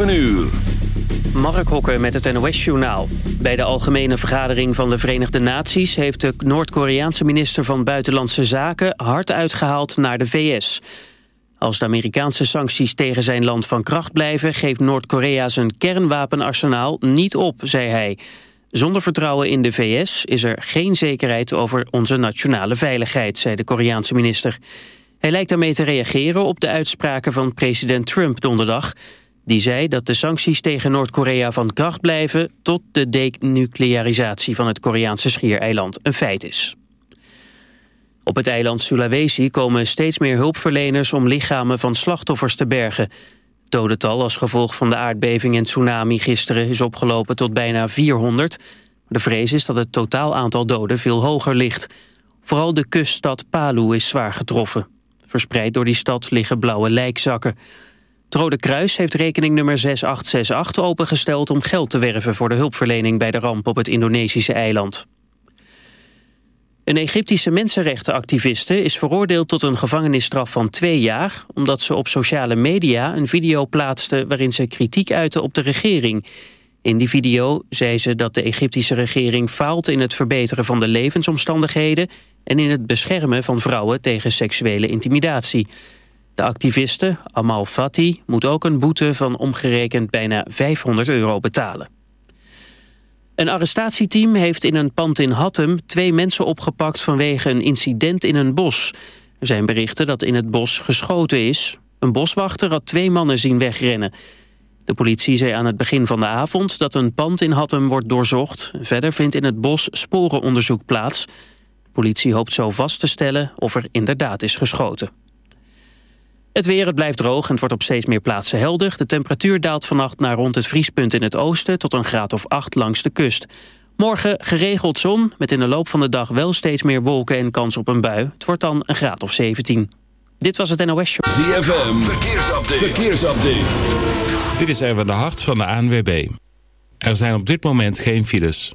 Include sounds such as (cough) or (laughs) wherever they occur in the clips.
7 uur. Mark Hokker met het NOS-journaal. Bij de Algemene Vergadering van de Verenigde Naties... heeft de Noord-Koreaanse minister van Buitenlandse Zaken... hard uitgehaald naar de VS. Als de Amerikaanse sancties tegen zijn land van kracht blijven... geeft Noord-Korea zijn kernwapenarsenaal niet op, zei hij. Zonder vertrouwen in de VS is er geen zekerheid... over onze nationale veiligheid, zei de Koreaanse minister. Hij lijkt daarmee te reageren op de uitspraken van president Trump donderdag... Die zei dat de sancties tegen Noord-Korea van kracht blijven... tot de denuclearisatie van het Koreaanse schiereiland een feit is. Op het eiland Sulawesi komen steeds meer hulpverleners... om lichamen van slachtoffers te bergen. Dodental als gevolg van de aardbeving en tsunami gisteren... is opgelopen tot bijna 400. De vrees is dat het totaal aantal doden veel hoger ligt. Vooral de kuststad Palu is zwaar getroffen. Verspreid door die stad liggen blauwe lijkzakken... Het Rode Kruis heeft rekening nummer 6868 opengesteld om geld te werven voor de hulpverlening bij de ramp op het Indonesische eiland. Een Egyptische mensenrechtenactiviste is veroordeeld tot een gevangenisstraf van twee jaar... omdat ze op sociale media een video plaatste waarin ze kritiek uitte op de regering. In die video zei ze dat de Egyptische regering faalt in het verbeteren van de levensomstandigheden... en in het beschermen van vrouwen tegen seksuele intimidatie. De activiste, Amal Fati, moet ook een boete van omgerekend bijna 500 euro betalen. Een arrestatieteam heeft in een pand in Hattem twee mensen opgepakt vanwege een incident in een bos. Er zijn berichten dat in het bos geschoten is. Een boswachter had twee mannen zien wegrennen. De politie zei aan het begin van de avond dat een pand in Hattem wordt doorzocht. Verder vindt in het bos sporenonderzoek plaats. De politie hoopt zo vast te stellen of er inderdaad is geschoten. Het weer, het blijft droog en het wordt op steeds meer plaatsen helder. De temperatuur daalt vannacht naar rond het vriespunt in het oosten... tot een graad of 8 langs de kust. Morgen geregeld zon, met in de loop van de dag wel steeds meer wolken en kans op een bui. Het wordt dan een graad of 17. Dit was het NOS Show. ZFM, verkeersupdate. verkeersupdate. Dit is even de hart van de ANWB. Er zijn op dit moment geen files.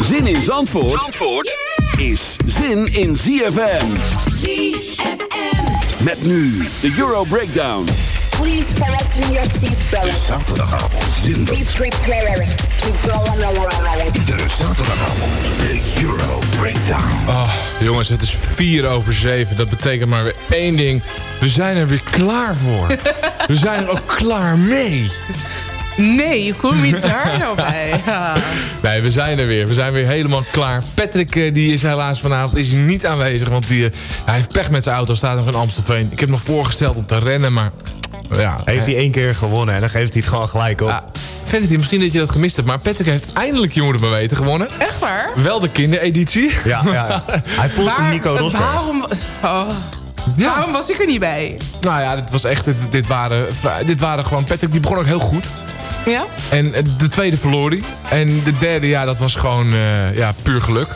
Zin in Zandvoort, Zandvoort is zin in ZFM. ZFM. Met nu de Euro Breakdown. Please fasten your seatbelt. Zaterdagavond zin Be prepared to go on a ride. De zaterdagavond, de Euro Breakdown. Oh, jongens, het is 4 over 7. Dat betekent maar weer één ding. We zijn er weer klaar voor. (laughs) We zijn er ook klaar mee. Nee, hoe kom je daar (laughs) nou bij? Ja. Nee, we zijn er weer. We zijn weer helemaal klaar. Patrick eh, die is helaas vanavond is niet aanwezig. Want die, eh, hij heeft pech met zijn auto. Staat nog in Amstelveen. Ik heb nog voorgesteld om te rennen. Maar ja, Heeft hij één keer gewonnen en dan geeft hij het gewoon gelijk op. Ja, Vanity, misschien dat je dat gemist hebt. Maar Patrick heeft eindelijk Je Moet Het Maar Weten gewonnen. Echt waar? Wel de kindereditie. Ja, ja, ja. (laughs) Hij poelt hem Nico Rosberg. waarom, oh, Ja. waarom was ik er niet bij? Nou ja, dit was echt... Dit, dit, waren, dit waren gewoon... Patrick die begon ook heel goed. Ja? En eh, de tweede verloor hij. En de derde, ja, dat was gewoon eh, ja, puur geluk.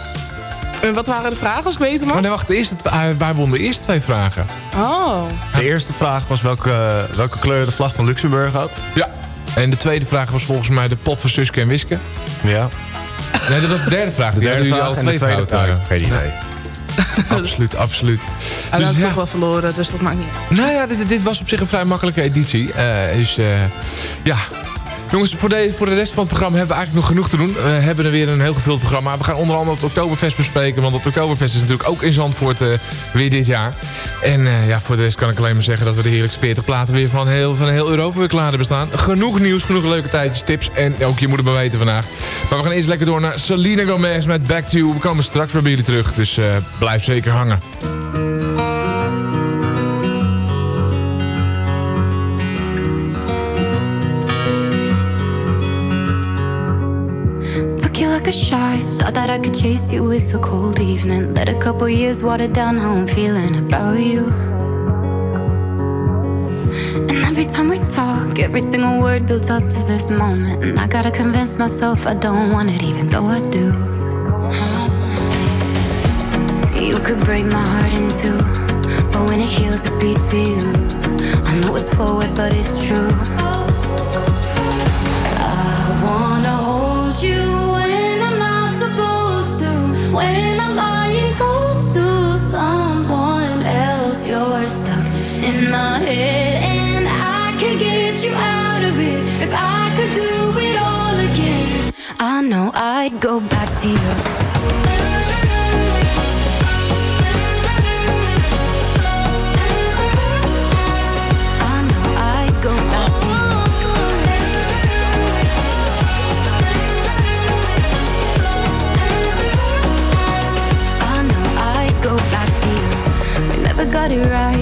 En wat waren de vragen als ik weet het? Maar nee, wacht, de eerste, uh, wij wonnen de eerste twee vragen. Oh. De eerste vraag was welke, welke kleur de vlag van Luxemburg had. Ja. En de tweede vraag was volgens mij de pot van Suske en Wiske. Ja. Nee, dat was de derde vraag. De Die derde jullie vraag al en de twee tweede vraag. Geen idee. Absoluut, absoluut. Hij Dus ja. toch wel verloren, dus dat maakt niet uit. Nou ja, dit, dit was op zich een vrij makkelijke editie. Eh, dus eh, ja... Jongens, voor de, voor de rest van het programma hebben we eigenlijk nog genoeg te doen. We hebben er weer een heel gevuld programma. We gaan onder andere het Oktoberfest bespreken. Want het Oktoberfest is natuurlijk ook in Zandvoort eh, weer dit jaar. En eh, ja, voor de rest kan ik alleen maar zeggen... dat we de heerlijkste 40 platen weer van heel, van heel Europa weer klaar hebben staan. Genoeg nieuws, genoeg leuke tijdjes, tips. En ook je moet het weten vandaag. Maar we gaan eerst lekker door naar Selena Gomez met Back to You. We komen straks weer bij jullie terug. Dus eh, blijf zeker hangen. A shot. Thought that I could chase you with a cold evening. Let a couple years water down how I'm feeling about you. And every time we talk, every single word builds up to this moment. And I gotta convince myself I don't want it, even though I do. You could break my heart in two. But when it heals, it beats for you. I know it's forward, but it's true. I wanna hold you my head, and I can get you out of it if I could do it all again. I know I'd go back to you. I know I'd go back to you. I know I'd go back to you. We never got it right.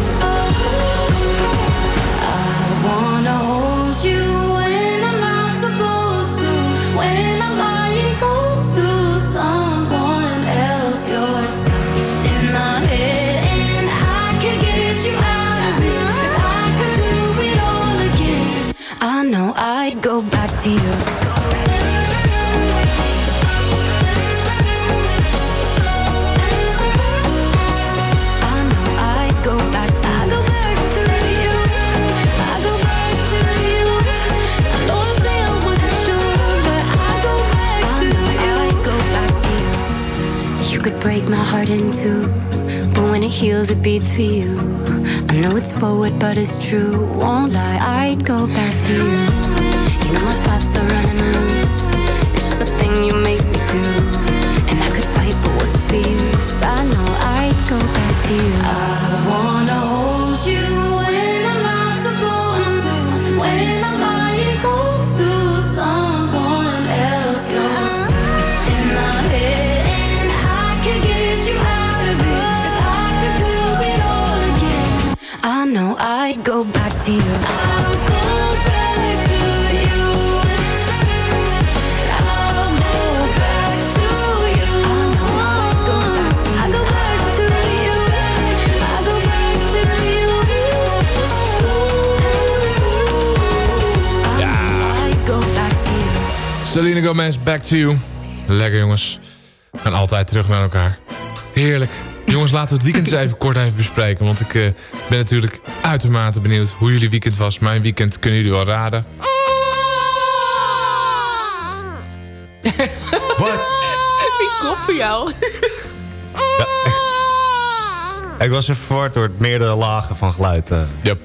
Break my heart in two, but when it heals, it beats for you. I know it's forward, but it's true. Won't lie, I'd go back to you. You know my thoughts are running loose. It's just a thing you make me do, and I could fight, but what's the use? I know I'd go back to you. Gomez, Back to You. Lekker jongens. We gaan altijd terug naar elkaar. Heerlijk. Jongens, laten we het weekend eens even kort even bespreken. Want ik eh, ben natuurlijk uitermate benieuwd hoe jullie weekend was. Mijn weekend kunnen jullie wel raden. Wat? Die kop van jou. Ik was even verward door het meerdere lagen van geluid. eh. Yep.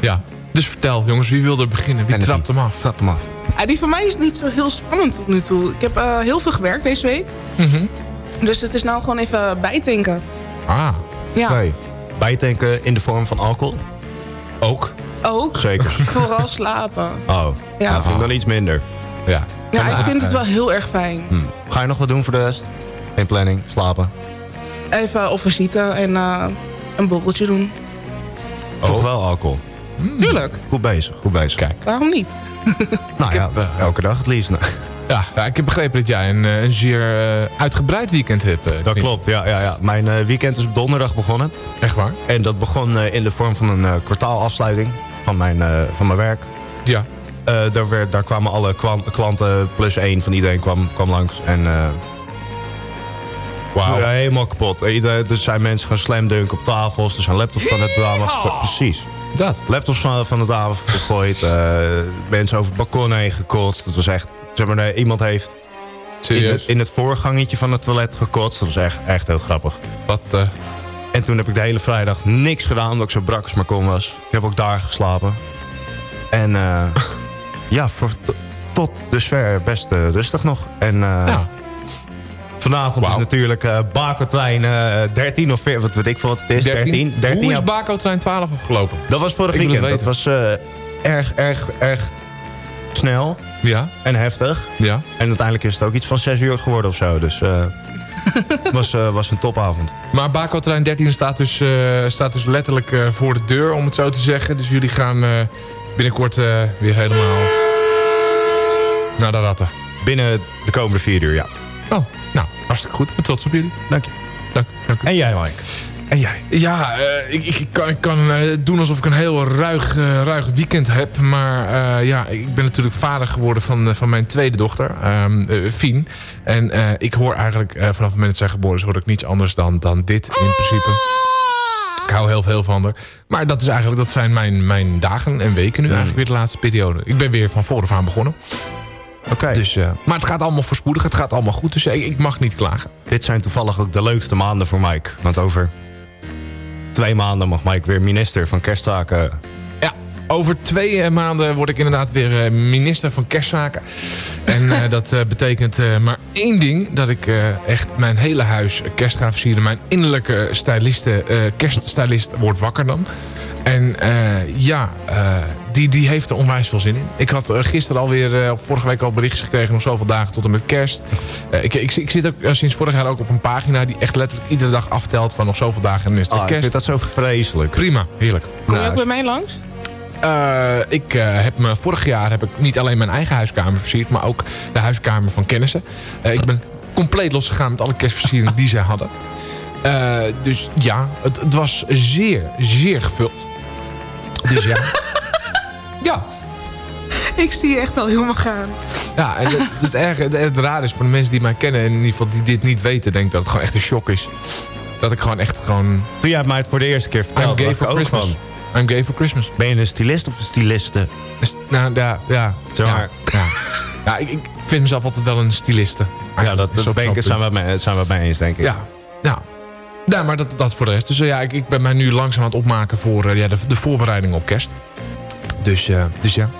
ja, dus vertel jongens, wie wil er beginnen? Wie trapt hem af? Trap hem af. Ja, die voor mij is niet zo heel spannend tot nu toe. Ik heb eh, heel veel gewerkt deze week. Mhm. Dus het is nou gewoon even bijtanken. Ah, Ja, Oké. Bijtanken in de vorm van alcohol? ook. ook. Zeker. (laughs) Vooral slapen. Oh, Ja. nou, vind ik dan iets minder. Ja. Ja, ik vind het wel heel erg fijn. Hm. Ga je nog wat doen voor de rest? Geen planning, slapen. Even op visite en eh, een borreltje doen. Toch wel alcohol? Tuurlijk. Goed bezig, goed bezig. Kijk. Waarom niet? (laughs) Nou ja, elke dag het liefst. Ja, ja, ik heb begrepen dat jij een, eh, een zeer eh, uitgebreid weekend hebt. eh, Dat klopt, ja, ja, ja. Mijn eh, weekend is op donderdag begonnen. Echt waar? En dat begon eh, in de vorm van een eh, kwartaalafsluiting van mijn, eh, van mijn werk. Ja. Eh, daar, werd, daar kwamen alle klanten, plus één van iedereen kwam, kwam langs. En eh Wauw. ja, helemaal kapot. Eh, Iedereen, er zijn mensen gaan slamdunken op tafels. Er zijn laptops van het afgegooid. Precies. Dat. Laptops van, van het raam gegooid. eh, mensen over het balkon heen gekotst. Dat was echt... Zeg maar, nee, iemand heeft in het, in het voorgangetje van het toilet gekotst. Dat was echt, echt heel grappig. Wat, eh, En toen heb ik de hele vrijdag niks gedaan, omdat ik zo brak als maar kon was. Ik heb ook daar geslapen. En eh, (laughs) ja, voor, to- tot dusver best rustig nog. En eh, ja. Vanavond is natuurlijk eh Bakotrein eh 13 of 14, wat weet ik veel wat het is. 13. 13, Hoe is ja. Bako Trein 12 afgelopen? Dat was vorig Ik het weekend. Dat was eh, erg, erg, erg snel Ja, en heftig. ja. En uiteindelijk is het ook iets van 6 uur geworden of zo. Dus eh (laughs) was, eh, was een topavond. Maar Bako Trein 13 staat dus, eh, staat dus letterlijk eh, voor de deur, om het zo te zeggen. Dus jullie gaan eh, binnenkort eh, weer helemaal naar de ratten. Binnen de komende vier uur, ja. Oh, nou, hartstikke goed. Ik ben trots op jullie. Dank je. Dank, dank u. En jij, Mike? En jij? Ja, eh, ik, ik, kan, ik kan eh, doen alsof ik een heel ruig, eh, ruig weekend heb. Maar eh, ja, ik ben natuurlijk vader geworden van, van mijn tweede dochter, ehm eh, Fien. En eh, ik hoor eigenlijk eh, vanaf het moment dat zij geboren is... hoor ik niets anders dan, dan dit in principe. Ik hou heel veel van haar. Maar dat, is eigenlijk, dat zijn mijn, mijn dagen en weken nu eigenlijk weer de laatste periode. Ik ben weer van vooraf aan begonnen. Oké. Dus, eh, maar het gaat allemaal voorspoedig, het gaat allemaal goed. Dus ik, ik mag niet klagen. Dit zijn toevallig ook de leukste maanden voor Mike. Want over twee maanden mag Mike weer minister van kerstzaken. Ja, over twee eh, maanden word ik inderdaad weer eh, minister van kerstzaken. En (laughs) dat betekent maar één ding. Dat ik echt mijn hele huis kerst ga versieren. Mijn innerlijke styliste, kerststylist wordt wakker dan. En eh, ja, eh, die, die heeft er onwijs veel zin in. Ik had eh, gisteren alweer, eh, vorige week al berichtjes gekregen... nog zoveel dagen tot en met kerst. Eh, ik, ik, ik zit ook sinds vorig jaar ook op een pagina... die echt letterlijk iedere dag aftelt van nog zoveel dagen en dan is het Ah, ik kerst. vind dat zo vreselijk. Prima, heerlijk. Kom je ook bij mij langs? Eh, ik eh, heb me vorig jaar heb ik niet alleen mijn eigen huiskamer versierd, maar ook de huiskamer van kennissen. Eh, ik ben compleet losgegaan met alle kerstversieringen die zij hadden. Eh, dus ja, het, het was zeer, zeer gevuld. Dus ja. ja, Ik zie je echt al helemaal gaan. ja, en het, het, het, erge, het, het raar is voor de mensen die mij kennen... en in ieder geval die dit niet weten... denk ik dat het gewoon echt een shock is. Dat ik gewoon echt gewoon... Toen jij mij het voor de eerste keer I'm vertelde, gay dacht ik for ook Christmas. van... I'm gay for Christmas. Ben je een stylist of een styliste? Nou, ja, ja. Zeg maar. Ja, ja. ja ik, ik vind mezelf altijd wel een styliste. Ja, dat, Zo- dat ben ik, zo- zijn we het mee, zijn we mee eens, denk ik. Ja, ja. Ja, maar dat, dat voor de rest. Dus eh, ja, ik, ik ben mij nu langzaam aan het opmaken voor eh, ja, de, de voorbereiding op kerst. Dus, eh, dus ja.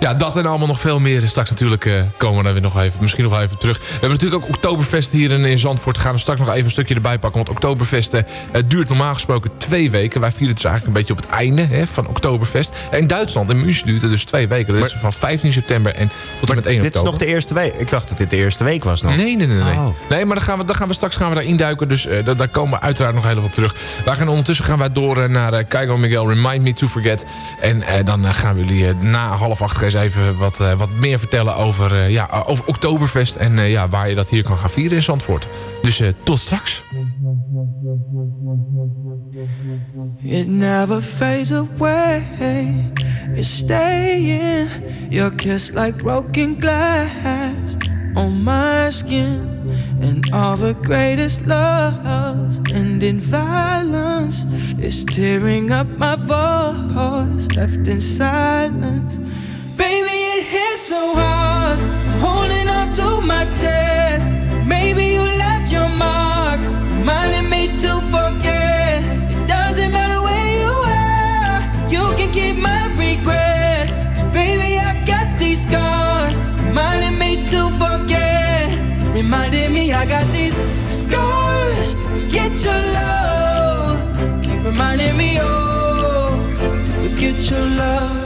Ja, dat en allemaal nog veel meer. Straks natuurlijk eh, komen we daar weer nog even, misschien nog even terug. We hebben natuurlijk ook Oktoberfest hier in, in Zandvoort. Daar gaan we straks nog even een stukje erbij pakken. Want Oktoberfest eh, duurt normaal gesproken twee weken. Wij vieren het dus eigenlijk een beetje op het einde hè, van Oktoberfest. In Duitsland, in München duurt het dus twee weken. Dat is van 15 september en tot en met 1 Dit is oktober. nog de eerste week. Ik dacht dat dit de eerste week was nog. Nee, nee, nee. Nee, Oh. nee maar dan gaan, we, dan gaan we straks gaan we daar induiken. Dus eh, daar, komen we uiteraard nog heel even op terug. Wij gaan ondertussen gaan wij door naar Keigo Miguel Remind Me To Forget. En dan gaan we jullie na half acht eens even wat, eh, wat meer vertellen over, eh, ja, over Oktoberfest. En eh, ja, waar je dat hier kan gaan vieren in Zandvoort. Dus tot straks. It never fades away. Your kiss like broken glass on my skin. And all the greatest loves end in violence. It's tearing up my voice, left in silence. Baby, it hits so hard. I'm holding on to my chest. Maybe you left your mark, reminding me reminding me, oh, to forget your love.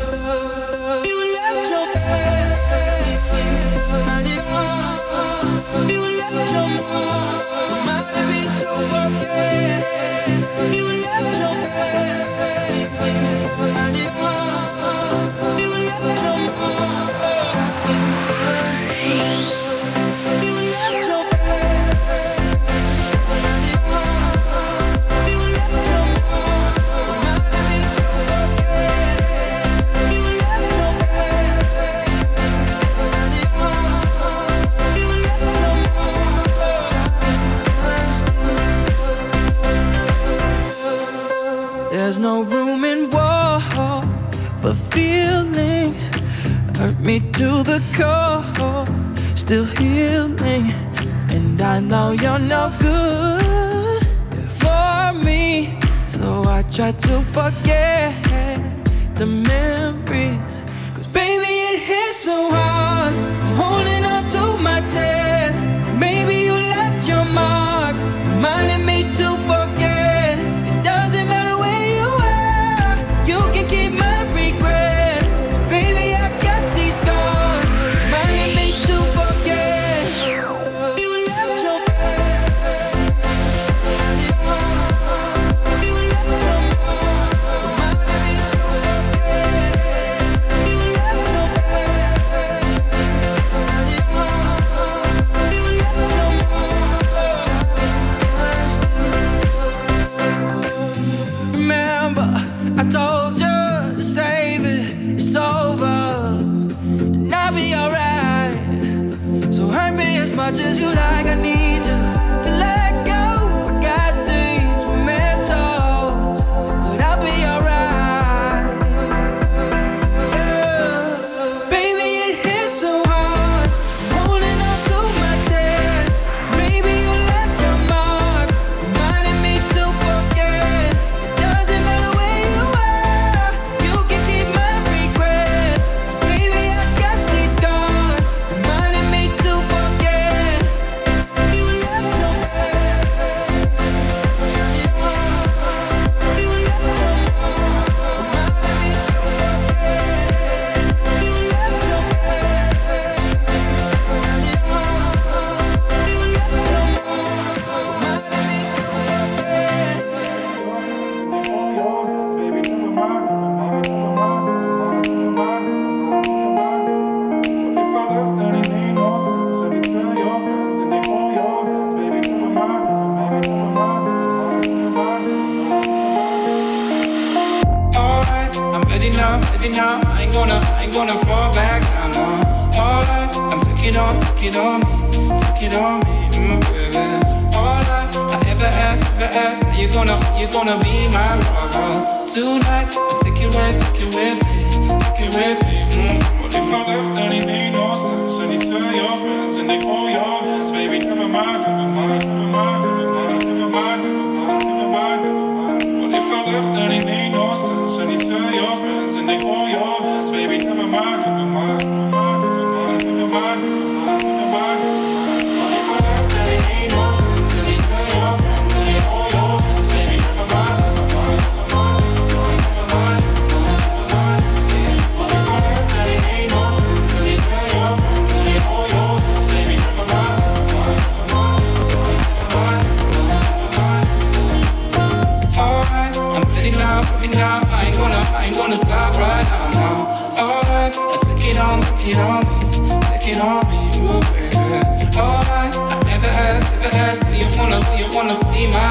Wanna, see my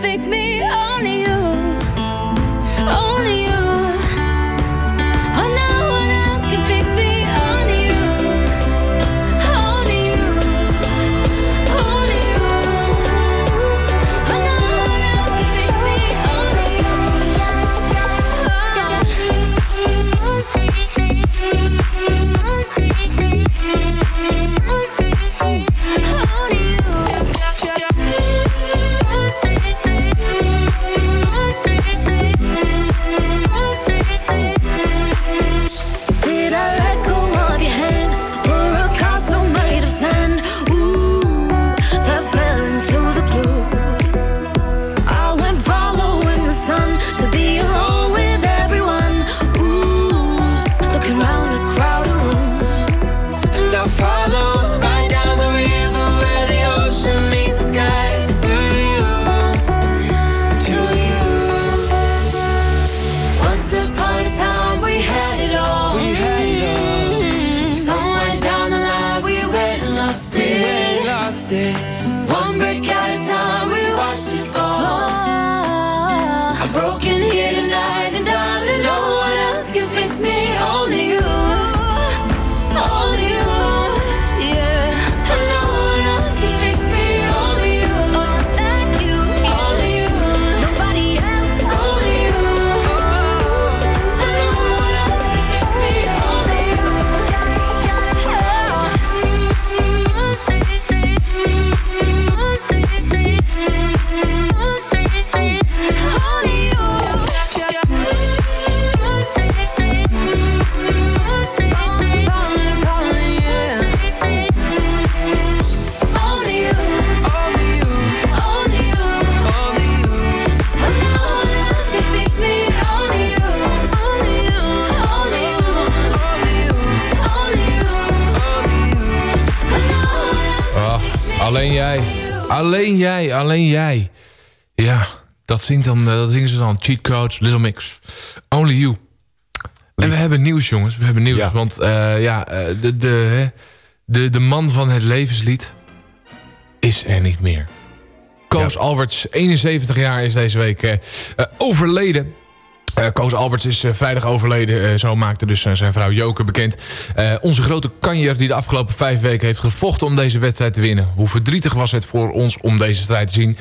fix me. Only Alleen jij, alleen jij. Ja, dat, zingt dan, eh, dat zingen ze dan. Cheat Codes, Little Mix. Only You. En we hebben nieuws, jongens. We hebben nieuws. Want eh, ja, eh, de, de, de, de man van het levenslied is er niet meer. Koos Alberts, 71 jaar, is deze week overleden. Eh, Koos Alberts is eh, vrijdag overleden. Eh, zo maakte dus zijn vrouw Joke bekend. Onze grote kanjer die de afgelopen vijf weken heeft gevochten om deze wedstrijd te winnen. Hoe verdrietig was het voor ons om deze strijd te zien.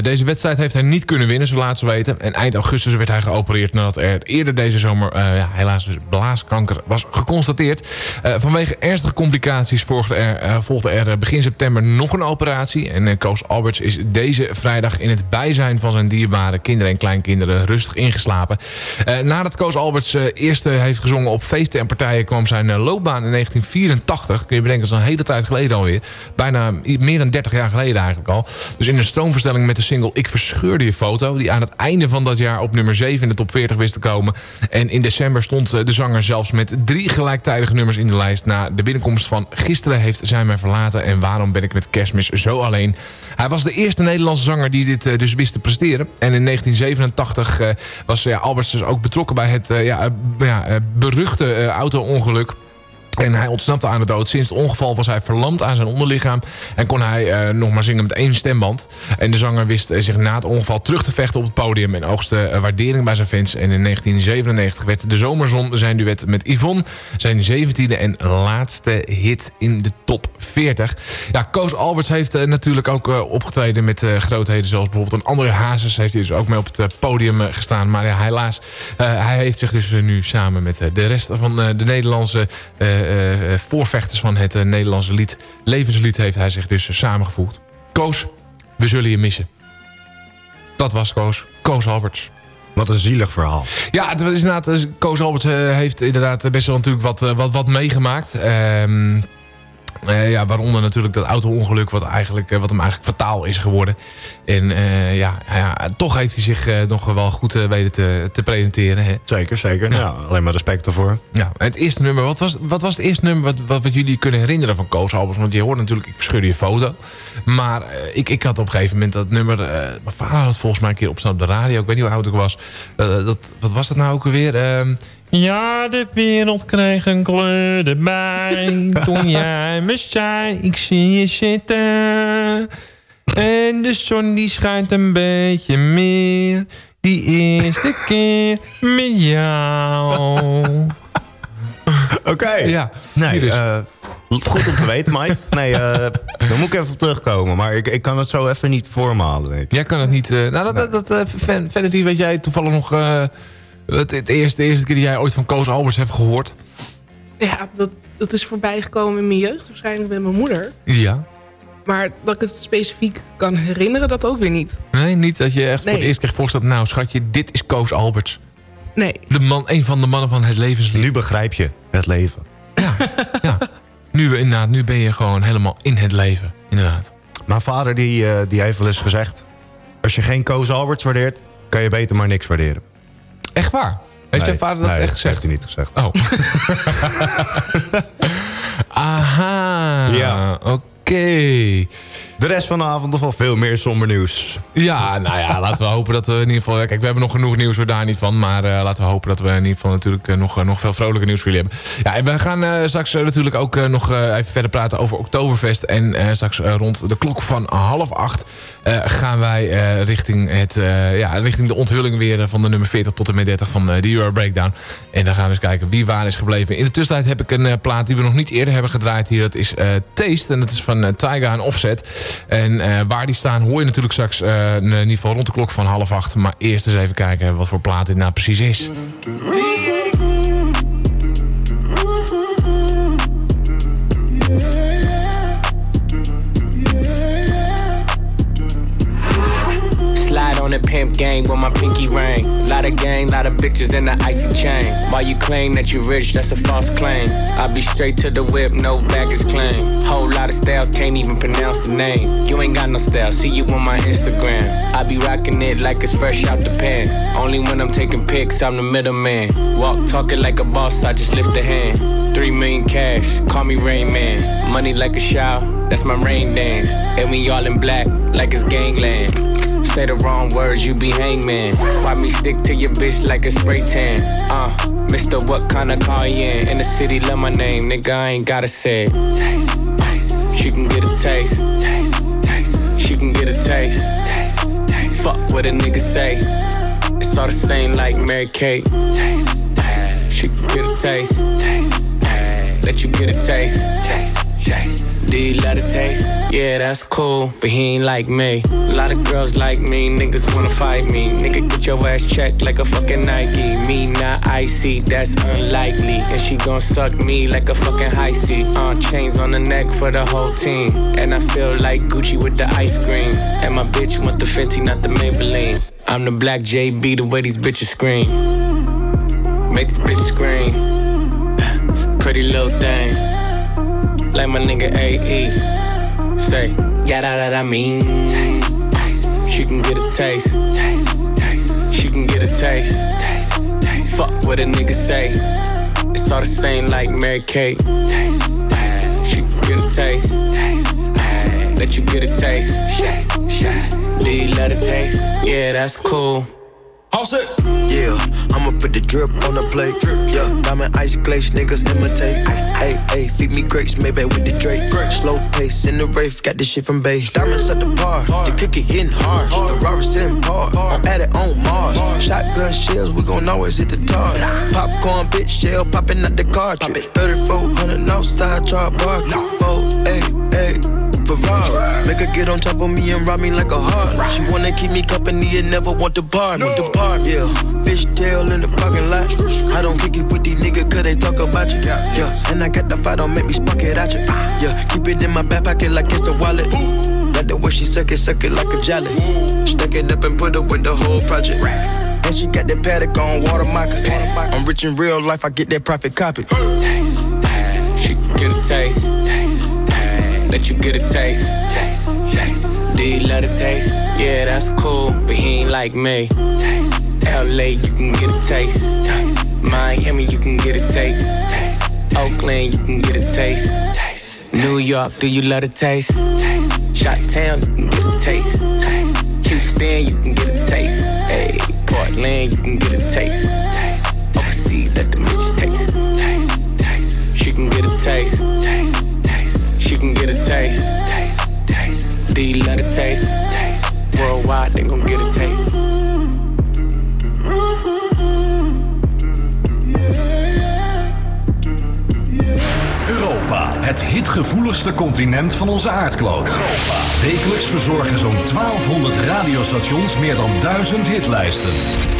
Deze wedstrijd heeft hij niet kunnen winnen, zo laat ze weten. En eind augustus werd hij geopereerd nadat er eerder deze zomer ja, helaas dus blaaskanker was geconstateerd. Vanwege ernstige complicaties volgde er, volgde er begin september nog een operatie. En Koos Alberts is deze vrijdag in het bijzijn van zijn dierbare kinderen en kleinkinderen rustig ingeslapen. Eh, nadat Koos Alberts eh, eerst eh, heeft gezongen op feesten en partijen... kwam zijn loopbaan in 1984. Kun je bedenken, dat is een hele tijd geleden alweer. Bijna meer dan 30 jaar geleden eigenlijk al. Dus in een stroomverstelling met de single Ik Verscheurde Je Foto... die aan het einde van dat jaar op nummer 7 in de top 40 wist te komen. En in december stond de zanger zelfs met drie gelijktijdige nummers in de lijst... na de binnenkomst van Gisteren heeft zij mij verlaten... en waarom ben ik met kerstmis zo alleen... Hij was de eerste Nederlandse zanger die dit dus wist te presteren. En in 1987 eh, was ja, Dus ook betrokken bij het eh, ja, eh, ja, eh, beruchte auto-ongeluk. En hij ontsnapte aan de dood. Sinds het ongeval was hij verlamd aan zijn onderlichaam. En kon hij eh, nog maar zingen met één stemband. En de zanger wist eh, zich na het ongeval terug te vechten op het podium. En oogste eh, waardering bij zijn fans. En in 1997 werd De Zomerzon zijn duet met Yvonne. Zijn zeventiende en laatste hit in de top 40. Ja, Koos Alberts heeft natuurlijk ook opgetreden met grootheden. Zoals bijvoorbeeld een andere Hazes. Heeft hij dus ook mee op het podium gestaan. Maar ja, helaas, hij heeft zich dus nu samen met de rest van de Nederlandse voorvechters van het eh, Nederlandse lied, levenslied, heeft hij zich dus eh, samengevoegd. Koos, we zullen je missen. Dat was Koos. Koos Alberts. Wat een zielig verhaal. Ja, het is inderdaad, eh, Koos Alberts eh, heeft inderdaad best wel natuurlijk wat, eh, wat, wat meegemaakt. Ehm, eh, ja, waaronder natuurlijk dat auto-ongeluk wat, eigenlijk, eh, wat hem eigenlijk fataal is geworden. En eh, ja, ja, toch heeft hij zich nog wel goed weten te, te presenteren. Hè? Zeker, zeker. Ja. alleen maar respect ervoor. Ja, het eerste nummer, wat was, wat was het eerste nummer wat, wat, wat jullie kunnen herinneren van Koos Alberts? Want je hoort natuurlijk, ik verscheur je foto. Maar ik, ik had op een gegeven moment dat nummer, mijn vader had het volgens mij een keer opstaan op de radio. Ik weet niet hoe oud ik was. Dat, wat was dat nou ook alweer? Ja, de wereld kreeg een kleur erbij. (laughs) Toen jij me zei, ik zie je zitten. En de zon die schijnt een beetje meer. Die eerste (laughs) keer met jou. Oké. Ja, Nee, dus. eh, goed om te weten, Mike. Nee, eh daar moet ik even op terugkomen. Maar ik, ik kan het zo even niet voormalen, denk ik. Jij kan het niet... eh, nou, dat, dat, dat Fan- Vanity, weet jij toevallig nog... eh, het, het eerste, de eerste keer die jij ooit van Koos Albers hebt gehoord? Ja, dat, dat is voorbij gekomen in mijn jeugd. Waarschijnlijk bij mijn moeder. Ja. Maar dat ik het specifiek kan herinneren, dat ook weer niet. Nee, niet dat je echt voor het eerst kreeg voorgesteld... Nou, schatje, dit is Koos Alberts. Nee. De man, een van de mannen van het levenslied. Nu begrijp je het leven. (laughs) Nu, inderdaad, nu ben je gewoon helemaal in het leven. Inderdaad. Mijn vader die, eh, die heeft wel eens gezegd... als je geen Koos Alberts waardeert... kan je beter maar niks waarderen. Echt waar? Heeft Nee, jouw vader dat nee, echt gezegd? heeft hij niet gezegd. Oh. (laughs) Aha. Ja. Oké. De rest van de avond nog wel veel meer somber nieuws. Ja, nou ja, laten we hopen dat we in ieder geval... Kijk, we hebben nog genoeg nieuws, hoor, daar niet van. Maar eh, laten we hopen dat we in ieder geval natuurlijk eh, nog, eh, nog veel vrolijke nieuws voor jullie hebben. Ja, en we gaan straks natuurlijk ook nog even verder praten over Oktoberfest. En straks rond de klok van half acht gaan wij richting, het, ja, richting de onthulling weer van de nummer 40 tot en met 30 van de Euro Breakdown. En dan gaan we eens kijken wie waar is gebleven. In de tussentijd heb ik een plaat die we nog niet eerder hebben gedraaid hier. Dat is Taste en dat is van Tyga en Offset. En eh, waar die staan hoor je natuurlijk straks eh, in ieder geval rond de klok van half acht. Maar eerst eens even kijken wat voor plaat dit nou precies is. On the pimp gang with my pinky ring. Lot of gang, lot of bitches in the icy chain. While you claim that you rich, that's a false claim. I be straight to the whip, no baggage claim. Whole lot of styles, can't even pronounce the name. You ain't got no style, see you on my Instagram. I be rocking it like it's fresh out the pan. Only when I'm taking pics, I'm the middleman. Walk talking like a boss, I just lift a hand. Three million cash, call me Rain Man. Money like a shower, that's my rain dance. And we all in black, like it's gangland. Say the wrong words, you be hangman. Why me stick to your bitch like a spray tan? Uh, Mr. What kind of car you in? In the city, love my name, nigga, I ain't gotta say it. Taste, taste. She can get a taste. Taste, taste. She can get a taste. Taste, taste. Fuck what a nigga say. It's all the same like Mary Kate. Taste, taste. She can get a taste. Taste, taste. Let you get a taste. Taste, taste. The taste? Yeah, that's cool, but he ain't like me. A lot of girls like me, niggas wanna fight me. Nigga, get your ass checked like a fucking Nike. Me not icy, that's unlikely. And she gon' suck me like a fucking high C. Uh, chains on the neck for the whole team. And I feel like Gucci with the ice cream. And my bitch want the Fenty, not the Maybelline. I'm the black JB, the way these bitches scream. Make this bitch scream. (laughs) Pretty little thing like my nigga AE. Say, yeah, that, that I mean. She can get a taste. She can get a taste. Fuck what a nigga say. It's all the same like Mary Kate. She can get a taste. Let you get a taste. Taste, taste. Do you love the taste? Yeah, that's cool. All set. Yeah, I'ma put the drip on the plate. Yeah, diamond ice glaze, niggas imitate. Hey, hey, feed me grapes, maybe with the Drake. Slow pace in the rave, got this shit from base. Diamonds at the bar, the cookie hitting hard. The Robert sitting par, I'm at it on Mars. Shotgun shells, we gon' always hit the tar. Popcorn, bitch, shell popping out the cartridge. 3400 outside, try bar. Four, hey, hey. Ferrari. Make her get on top of me and rob me like a heart. She wanna keep me company and never want to bar me. The bar, yeah. Fish tail in the parking lot. I don't kick it with these niggas cause they talk about you. Yeah, and I got the fight, don't make me spark it at you. Yeah, keep it in my back pocket like it's a wallet. Like the way she suck it, suck it like a jelly. Stuck it up and put it with the whole project. And she got that paddock on water moccasins. I'm rich in real life, I get that profit copy. Taste, taste, She get a taste. Taste, taste. Let you get a taste. Taste, taste. Do you love the taste? Yeah, that's cool, but he ain't like me. Taste, LA, you can get a taste. Taste. Miami, you can get a taste. Taste. Oakland, you can get a taste. Taste. New York, do you love the taste? Taste. Shot Town, you can get a taste. Taste. Houston, you can get a taste. Hey, Portland, you can get a taste. Taste. Overseas, Let the bitch taste, taste, taste. She can get a taste, taste, taste. She can get a taste, taste, taste. You love the taste, taste? Worldwide, they gon' get a taste. Europa, het hitgevoeligste continent van onze aardkloot. Wekelijks verzorgen zo'n 1200 radiostations meer dan 1000 hitlijsten.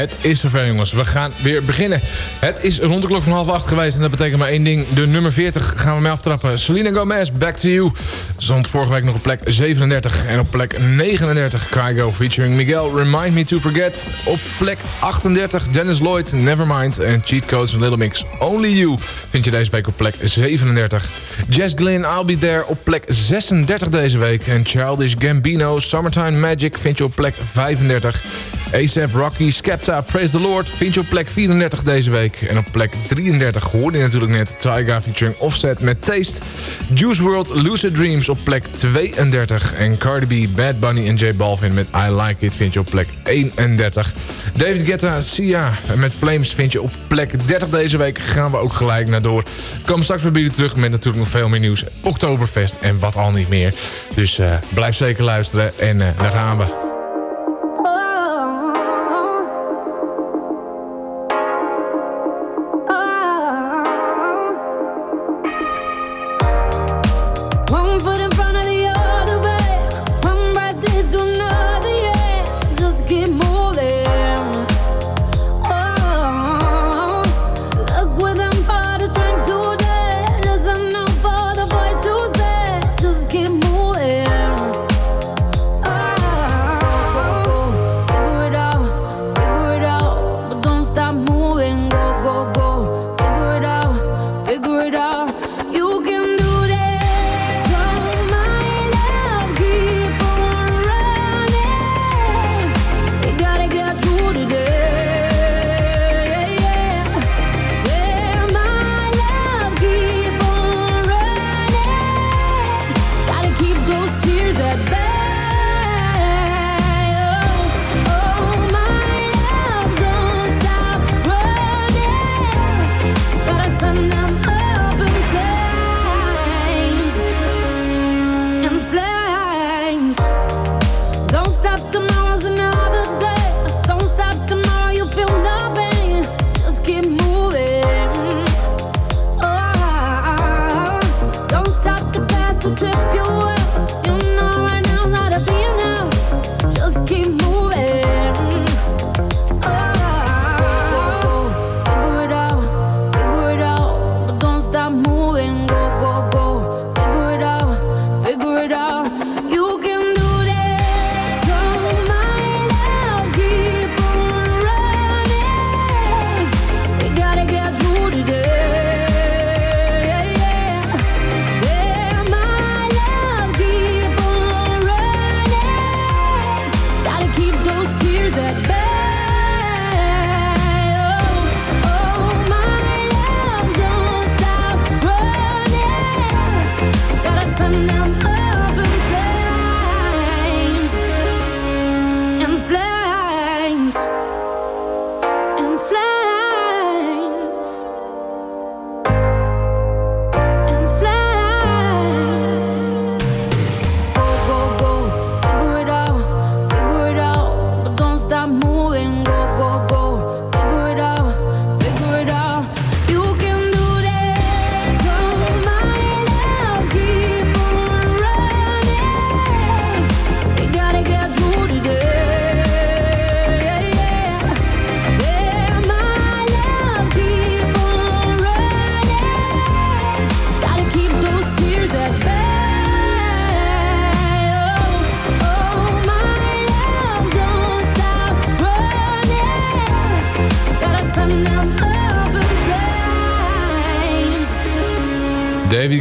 Het is zover jongens, we gaan weer beginnen. Het is rond de klok van half acht geweest en dat betekent maar één ding. De nummer 40 gaan we mee aftrappen. Selena Gomez, Back to You. Stond vorige week nog op plek 37 en op plek 39 Kygo featuring Miguel, Remind Me to Forget. Op plek 38 Dennis Lloyd, Nevermind en Cheat Codes Little Mix. Only You vind je deze week op plek 37. Jess Glynn, I'll Be There op plek 36 deze week. En Childish Gambino, Summertime Magic vind je op plek 35. ASAP Rocky, Skepta, Praise the Lord vind je op plek 34 deze week. En op plek 33 hoorde je natuurlijk net Tyga featuring Offset met Taste. Juice World, Lucid Dreams op plek 32. En Cardi B, Bad Bunny en J Balvin met I Like It vind je op plek 31. David Guetta, Sia met Flames vind je op plek 30 deze week. Gaan we ook gelijk naar door. Komen straks weer jullie terug met natuurlijk nog veel meer nieuws. Oktoberfest en wat al niet meer. Dus eh, blijf zeker luisteren en eh, daar gaan we.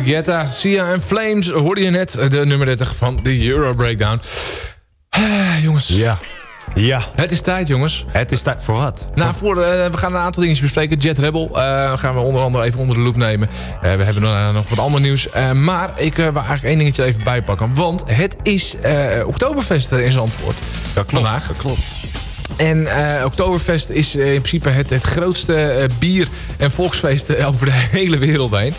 Guetta, Sia en Flames hoorde je net. De nummer 30 van de Euro Breakdown. Eh, jongens. Ja. Ja. Het is tijd, jongens. Het is tijd voor wat? Nou, voor, eh, we gaan een aantal dingen bespreken. Jet Rebel eh, gaan we onder andere even onder de loep nemen. Eh, we hebben nog, nog wat ander nieuws. Eh, maar ik eh wil eigenlijk één dingetje even bijpakken. Want het is eh Oktoberfest in Zandvoort. Dat klopt, Vandaag. dat klopt. En eh Oktoberfest is eh, in principe het, het grootste eh, bier- en volksfeest over de (laughs) hele wereld heen.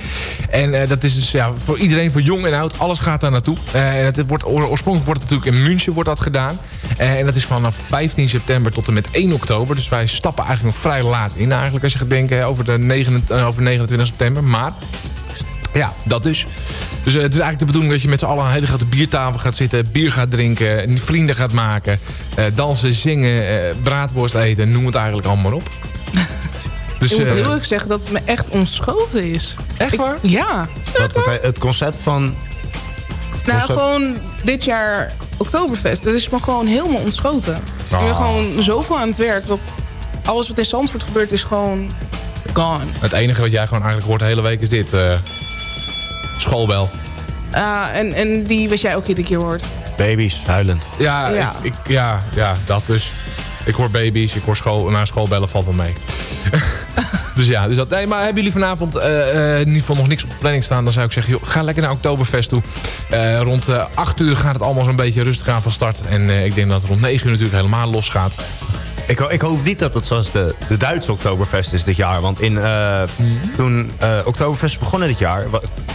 En dat is dus ja, voor iedereen, voor jong en oud, alles gaat daar naartoe. Het wordt, oor- oorspronkelijk wordt het natuurlijk in München wordt dat gedaan. En dat is vanaf 15 september tot en met 1 oktober. Dus wij stappen eigenlijk nog vrij laat in eigenlijk als je gaat denken over, de 29, over 29 september. Maar ja, dat dus. Dus eh, het is eigenlijk de bedoeling dat je met z'n allen aan een hele grote biertafel gaat zitten... bier gaat drinken, en vrienden gaat maken... eh, dansen, zingen, eh, braadworst eten, noem het eigenlijk allemaal op. (laughs) Dus, ik moet eh, heel eerlijk zeggen dat het me echt ontschoten is. Echt waar? Ja. Dat het, het concept van... Nou, concept- gewoon dit jaar Oktoberfest. Dat is me gewoon helemaal ontschoten. Ik ben Ah. gewoon zoveel aan het werk dat alles wat in Zandvoort gebeurt is gewoon gone. Het enige wat jij gewoon eigenlijk hoort de hele week is dit. Eh, schoolbel. Ah, en, en die wat jij ook iedere keer hoort. Baby's, huilend. Ja, Ja. Ik, ik- ja, ja, dat dus. Ik hoor baby's, ik hoor school, naar schoolbellen valt wel mee. (laughs) dus ja, dus dat, nee, maar hebben jullie vanavond eh, eh, in ieder geval nog niks op de planning staan... dan zou ik zeggen, joh, ga lekker naar Oktoberfest toe. Eh, rond eh 8 uur gaat het allemaal zo'n beetje rustig aan van start. En eh, ik denk dat het rond 9 uur natuurlijk helemaal losgaat. Ik, ik hoop niet dat het zoals de, de Duitse Oktoberfest is dit jaar. Want in, eh, toen eh Oktoberfest begonnen dit jaar...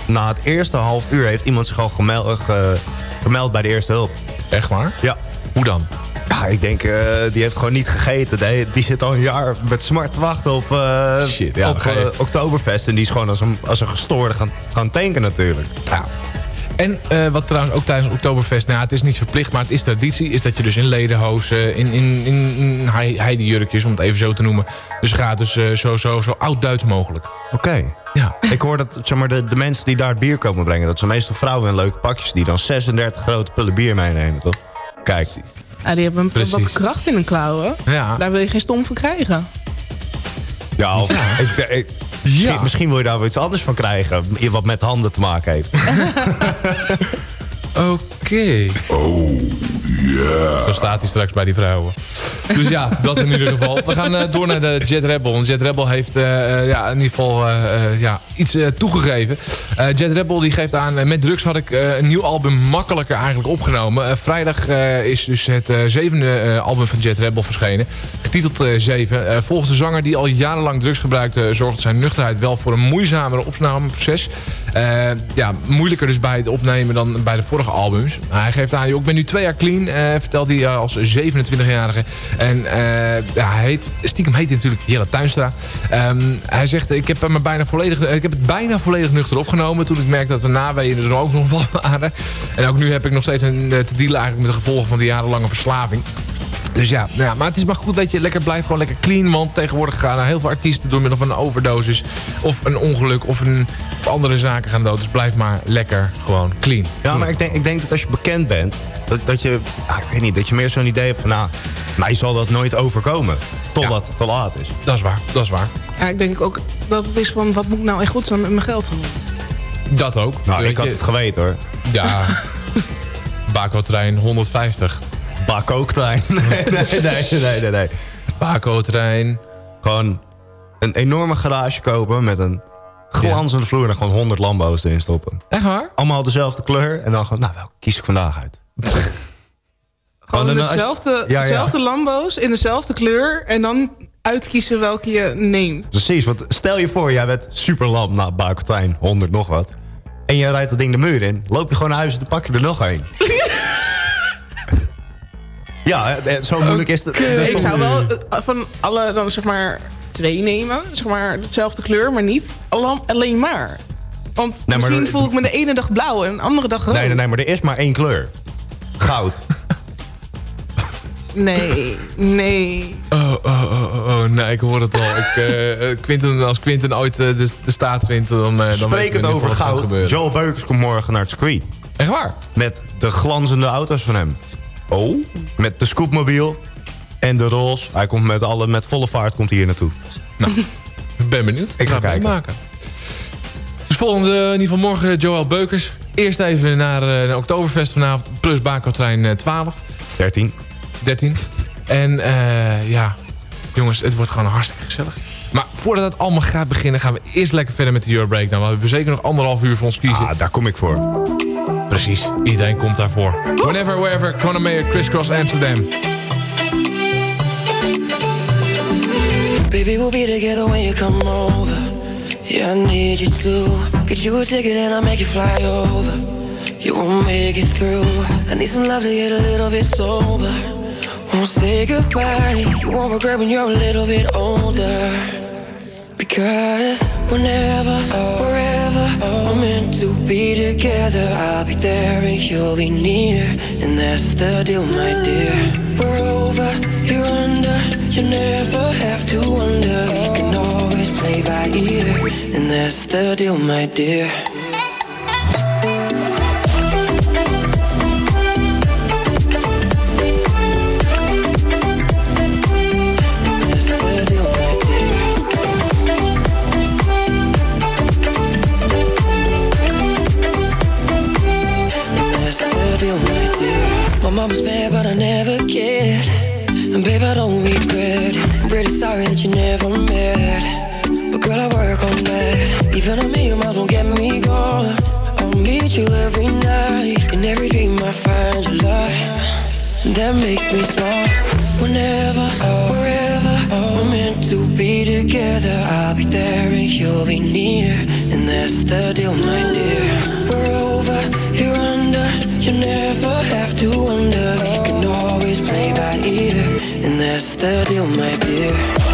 na het eerste half uur heeft iemand zich al gemeld, ge- gemeld bij de eerste hulp. Echt waar? Ja. Hoe dan? Ja, ik denk, eh, die heeft gewoon niet gegeten. Die, die zit al een jaar met smart te wachten op, eh, Shit, ja, op eh, Oktoberfest. En die is gewoon als een, als een gestoorde gaan, gaan tanken natuurlijk. Ja. En eh, wat trouwens ook tijdens Oktoberfest, nou ja, het is niet verplicht, maar het is traditie, is dat je dus in lederhozen, in, in, in, in hei- heidejurkjes, om het even zo te noemen. Dus gaat dus eh, zo, zo, zo oud-Duits mogelijk. Oké. Ja. Ik hoor dat zeg maar, de, de mensen die daar het bier komen brengen... dat zijn meestal vrouwen in leuke pakjes... die dan 36 grote pullen bier meenemen, toch? Kijk. Ja, die hebben een Precies. wat kracht in hun klauwen. Ja. Daar wil je geen stom van krijgen. Ja, of, Ik, ik, misschien, misschien wil je daar wel iets anders van krijgen... wat met handen te maken heeft. (laughs) Oké. Oh, ja. Zo staat hij straks bij die vrouwen. Dus ja, dat in ieder geval. We gaan eh, door naar de Jet Rebel. Want Jet Rebel heeft eh, eh, ja, in ieder geval ja, iets toegegeven. Jet Rebel die geeft aan... met drugs had ik een nieuw album makkelijker eigenlijk opgenomen. Vrijdag is dus het zevende album van Jet Rebel verschenen. Getiteld eh, 7. Eh, volgens de zanger die al jarenlang drugs gebruikte... zorgt zijn nuchterheid wel voor een moeizamere opnameproces. Ja, moeilijker dus bij het opnemen dan bij de vorige albums. Hij geeft aan, ik ben nu twee jaar clean, eh, vertelt hij eh, als 27-jarige. En eh, hij heet, stiekem heet hij natuurlijk Jelle Tuinstra. Ehm, hij zegt, ik heb, me bijna volledig, ik heb het bijna volledig nuchter opgenomen... toen ik merkte dat de naweeën er ook nog wel waren. En ook nu heb ik nog steeds een, te dealen eigenlijk met de gevolgen van die jarenlange verslaving. Dus ja, nou ja, maar het is maar goed dat je lekker blijft, gewoon lekker clean. Want tegenwoordig gaan heel veel artiesten door middel van een overdosis... of een ongeluk of, een, of andere zaken gaan dood. Dus blijf maar lekker gewoon clean. Ja, maar ik denk, ik denk dat als je bekend bent... dat, dat je, ah, ik weet niet, dat je meer zo'n idee hebt van... nou, mij zal dat nooit overkomen. Totdat het te laat is. Dat is waar, dat is waar. Ja, ik denk ook dat het is van, wat moet ik nou in godsnaam met mijn geld gaan doen? Dat ook. Nou, ik had je- het geweten hoor. Ja, (laughs) Baco-trein 150. Bako-trein. (laughs) Nee, nee, nee, nee, nee. nee. Gewoon een enorme garage kopen met een glanzende vloer... en gewoon 100 Lambo's erin stoppen. Echt waar? Allemaal dezelfde kleur. En dan gewoon, nou, welke kies ik vandaag uit? (laughs) Gewoon als- dezelfde, Ja, ja. dezelfde Lambo's in dezelfde kleur. En dan uitkiezen welke je neemt. Precies, want stel je voor, jij bent super lam na Bakentijn, 100 nog wat. En jij rijdt dat ding de muur in, loop je gewoon naar huis en dan pak je er nog een. (laughs) ja, eh, zo moeilijk is het. ik zou wel eh, van alle dan zeg maar twee nemen. Zeg maar dezelfde kleur, maar niet alle- alleen maar. Want misschien voel ik me de ene dag blauw en de andere dag rood. Nee, nee, nee, maar er is maar één kleur. Goud. Nee, nee. Oh, oh, oh, oh, oh, nee, ik hoor het al. Ik, eh, eh, Quinten, als Quinten ooit eh, de, de staat wint, dan, eh, dan Spreek het over goud. Joel Beukers komt morgen naar het circuit. Echt waar? Met de glanzende auto's van hem. Oh? Met de scoopmobiel en de Rolls. Hij komt met, alle, met volle vaart komt hij hier naartoe. Ik ben benieuwd. Ik ga het kijken. Maken. Dus volgende, in ieder geval morgen Joël Beukers. Eerst even naar, eh naar Oktoberfest vanavond. Plus Bakotrein eh, 12. 13. 13. En eh, ja, jongens, het wordt gewoon hartstikke gezellig. Maar voordat het allemaal gaat beginnen, gaan we eerst lekker verder met de Euro Breakdown. We hebben zeker nog anderhalf uur voor ons kiezen. Ah, daar kom ik voor. Precies, iedereen komt daarvoor. Whenever, wherever, Conor Mayer, Crisscross Amsterdam. Baby, we'll be together when you come over. Yeah, I need you to get you a ticket and I'll make you fly over. You won't make it through. I need some love to get a little bit sober. Won't say goodbye. You won't regret when you're a little bit older. Because whenever, wherever we're meant to be together, I'll be there and you'll be near. And that's the deal, my dear. We're over, you're under. You never have to wonder. You can always play by ear. And that's the deal, my dear. Mama's mad, but I never cared. And babe, I don't regret. I'm really sorry that you never met. But girl, I work on that. Even a million miles won't get me gone. I'll meet you every night. In every dream, I find your light. That makes me smile. Whenever, wherever, we're meant to be together. I'll be there and you'll be near. And that's the deal, my dear. We're over, you're under. You never have to wonder. You can always play by ear. And that's the deal, my dear.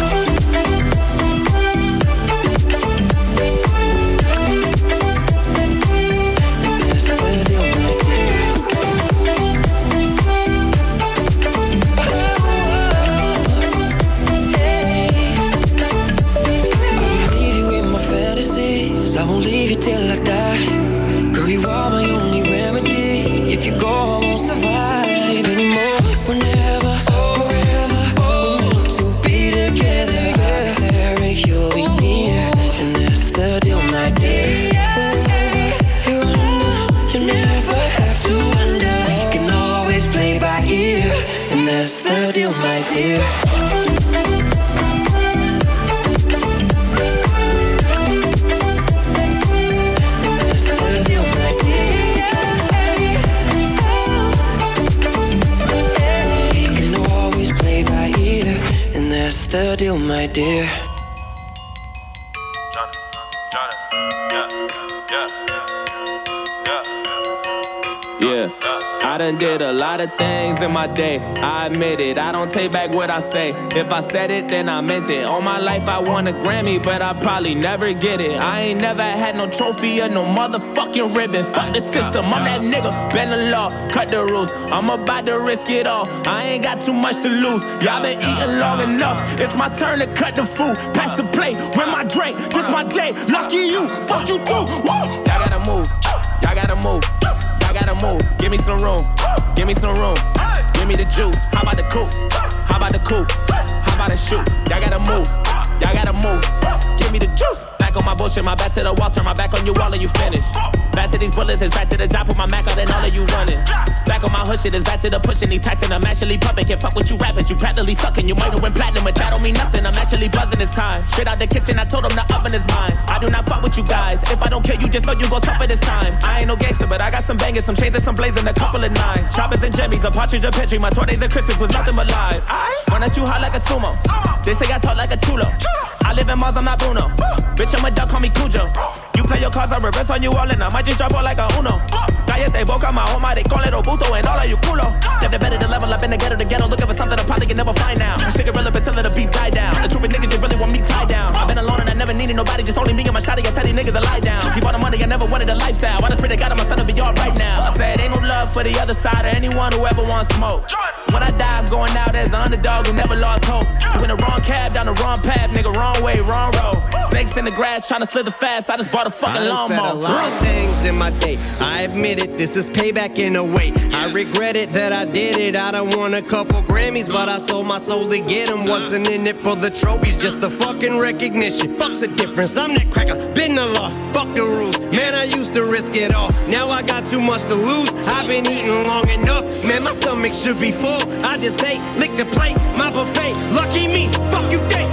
Day. I admit it. I don't take back what I say. If I said it, then I meant it. All my life I won a Grammy, but I probably never get it. I ain't never had no trophy or no motherfucking ribbon. Fuck the system. I'm that nigga. Bend the law, cut the rules. I'm about to risk it all. I ain't got too much to lose. Y'all been eating long enough. It's my turn to cut the food. Pass the plate. Win my drink. This my day. Lucky you. Fuck you too. Woo! Y'all gotta move. Y'all gotta move. Y'all gotta move. Give me some room. Give me some room. Give me the juice. How about the coupe? How about the coupe? How about the shoot? Y'all gotta move. Y'all gotta move. Give me the juice. Back on my bullshit, my back to the wall, turn my back on you, all of you finished. Back to these bullets, it's back to the job, put my Mac out and all of you running. Back on my hood shit, it's back to the push. pushing, these taxing, I'm actually pumping. Can't fuck with you rappers, you practically sucking. You might have went platinum, but that don't mean nothing. I'm actually buzzing this time. Straight out the kitchen, I told them the oven is mine. I do not fuck with you guys. If I don't kill you, just know you gon' suffer this time. I ain't no gangster, but I got some bangers, some chains and some blazing, a couple of nines. Choppers and jimmies, a partridge, a petri. My 20s and Christmas was nothing but lies. I run at you hot like a sumo. They say I talk like a chulo. I live in Mars, I'm not Bruno. Bitch, I'm a duck, call me Cujo. Play your cards, I reverse on you all, and I might just drop out like a Uno. Cállate, boca, my home, they call it Obuto, and all of you culo. Never better to level up in the ghetto, the ghetto, looking for something I probably can never find now. Shit irrelevant till the beat die down. The truth nigga just really want me tied down. I've been alone and never needed nobody, just only me and my shotty. I tell these niggas to lie down. Keep all the money, I never wanted a lifestyle. I just pray to God, my son will be all right now. I said, ain't no love for the other side of anyone who ever wants smoke. When I die, I'm going out as an underdog who never lost hope. You in the wrong cab, down the wrong path, nigga, wrong way, wrong road. Snakes in the grass, trying to slither fast. I just bought a fucking I done said a lot of things in my day. I admit it, this is payback in a way. I regret it that I did it. I done won a couple Grammys, but I sold my soul to get them. Wasn't in it for the trophies, just the fucking recognition. Fuck's the difference. I'm that cracker, been the law. Fuck the rules. Man, I used to risk it all. Now I got too much to lose. I've been eating long enough. Man, my stomach should be full. I just ate, lick the plate, my buffet. Lucky me, fuck you, think.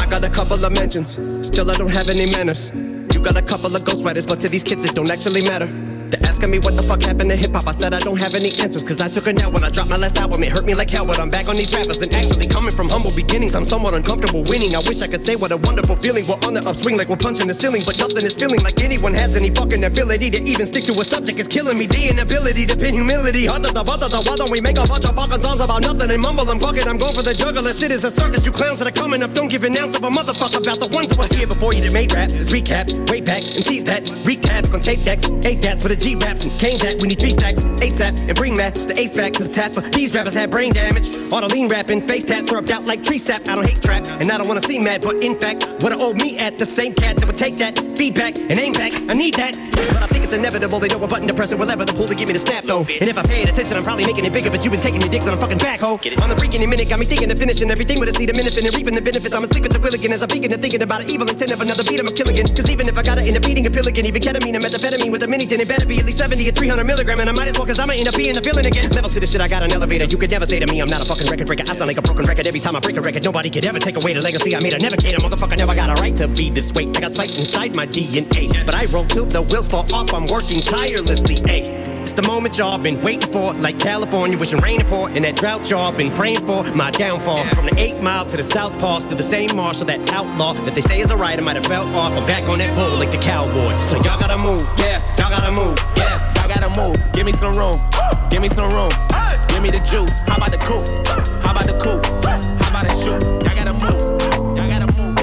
I got a couple of mentions, still I don't have any manners. You got a couple of ghostwriters, but to these kids it don't actually matter. They're asking me what the fuck happened to hip hop. I said I don't have any answers, cause I took a nap when I dropped my last album. It hurt me like hell, but I'm back on these rappers. And actually, coming from humble beginnings, I'm somewhat uncomfortable winning. I wish I could say what a wonderful feeling. We're on the upswing like we're punching the ceiling, but nothing is feeling like anyone has any fucking ability to even stick to a subject. It's killing me. The inability to pin humility. Hada da bada da, Why don't we make a bunch of fucking songs about nothing and mumble and fuck it? I'm going for the juggler. Shit is a circus. You clowns that are coming up. Don't give an ounce of a motherfucker about the ones that were here before you that made rap. Recap, way back, and tease that. Recaps on tape decks, eight dats for the G raps and that. We need three stacks, ASAP, and bring that. The ace back, cause tap for these rappers have brain damage. All the lean rapping, face tats rubbed out like tree sap. I don't hate trap, and I don't wanna seem mad, but in fact, what I owe me at the same cat that would take that feedback and aim back. I need that. But I think it's inevitable. They know what button to press or whatever the pull to give me the snap though. And if I paid attention, I'm probably making it bigger, but you've been taking your dicks on a fucking backhoe. On the freaking minute, got me thinking of finishing everything with a seed, a minute, and reaping the benefits. I'm asleep at the wheel again as I'm begin to thinking about an evil intent of another beat. I'm a killigan. Cause even if I gotta end up eating a pill again, even ketamine and methamphetamine with a mini tin, it better be at least 70 or 300 milligram. And I might as well, cause I'ma end up being a villain again. Levels to shit, I got an elevator. You could never say to me, I'm not a fucking record breaker. I sound like a broken record every time I break a record. Nobody could ever take away the legacy I made. I never cater, motherfucker. Never got a right to be this way. I got spikes inside my DNA. But I roll till the wheels fall off. I'm working tirelessly. Ayy. It's the moment y'all been waiting for, like California wishing rain pour, and that drought y'all been praying for. My downfall from the eight mile to the south pass to the same marshal, that outlaw that they say is a rider might have fell off. I'm back on that bull like the cowboy. So y'all gotta move, yeah, y'all gotta move, yeah, y'all gotta move. Give me some room, give me some room. Give me the juice. How about the coupe? How about the coupe? How about the shoot? Y'all gotta move. Y'all gotta move.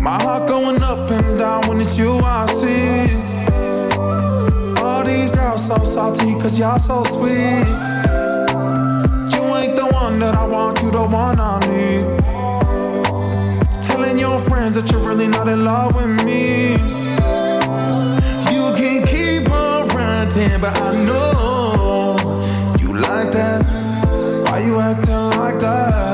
My heart going up and down when it's you I see. So salty cause y'all so sweet. You ain't the one that I want, you the one I need. Telling your friends that you're really not in love with me. You can keep on ranting, but I know you like that. Why you acting like that?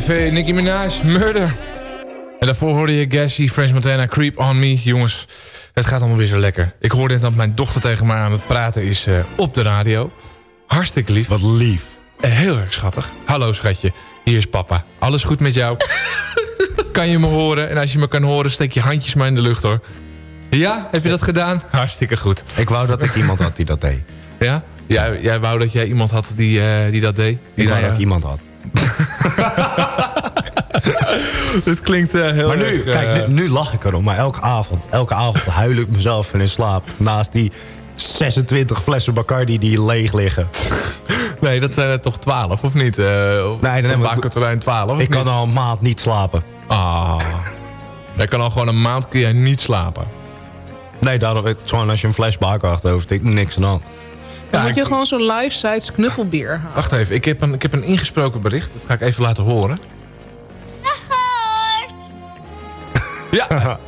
Fefe, Nicki Minaj, Murder. En daarvoor hoorde je Gassy, French Montana, Creep On Me. Jongens, het gaat allemaal weer zo lekker. Ik hoorde dat mijn dochter tegen me aan het praten is eh, op de radio. Hartstikke lief. Wat lief. Eh, heel erg schattig. Hallo schatje, hier is papa. Alles goed met jou? (laughs) kan je me horen? En als je me kan horen, steek je handjes maar in de lucht hoor. Ja, heb je dat gedaan? Hartstikke goed. Ik wou dat ik iemand had die dat deed. Ja? Jij, jij wou dat jij iemand had die, eh, die dat deed? Die Ik wou dat ik iemand had. (laughs) (laughs) Het klinkt eh, heel Maar nu, erg, kijk, eh, nu, nu lach ik erom. Maar elke avond, elke avond huil ik mezelf in slaap. Naast die 26 flessen Bacardi die leeg liggen. (laughs) Nee, dat zijn er toch 12, of niet? Uh, Nee, dan heb ik- Bakerterrein 12, of Ik kan niet? al een maand niet slapen. Ah, jij kan al gewoon een maand kun jij niet slapen. Nee, daarom, gewoon als je een fles baker achterover tikt, niks aan de hand. Dan moet je gewoon zo'n life size knuffelbeer halen. Wacht even, ik heb, een, ik heb een ingesproken bericht. Dat ga ik even laten horen. (laughs) Ja,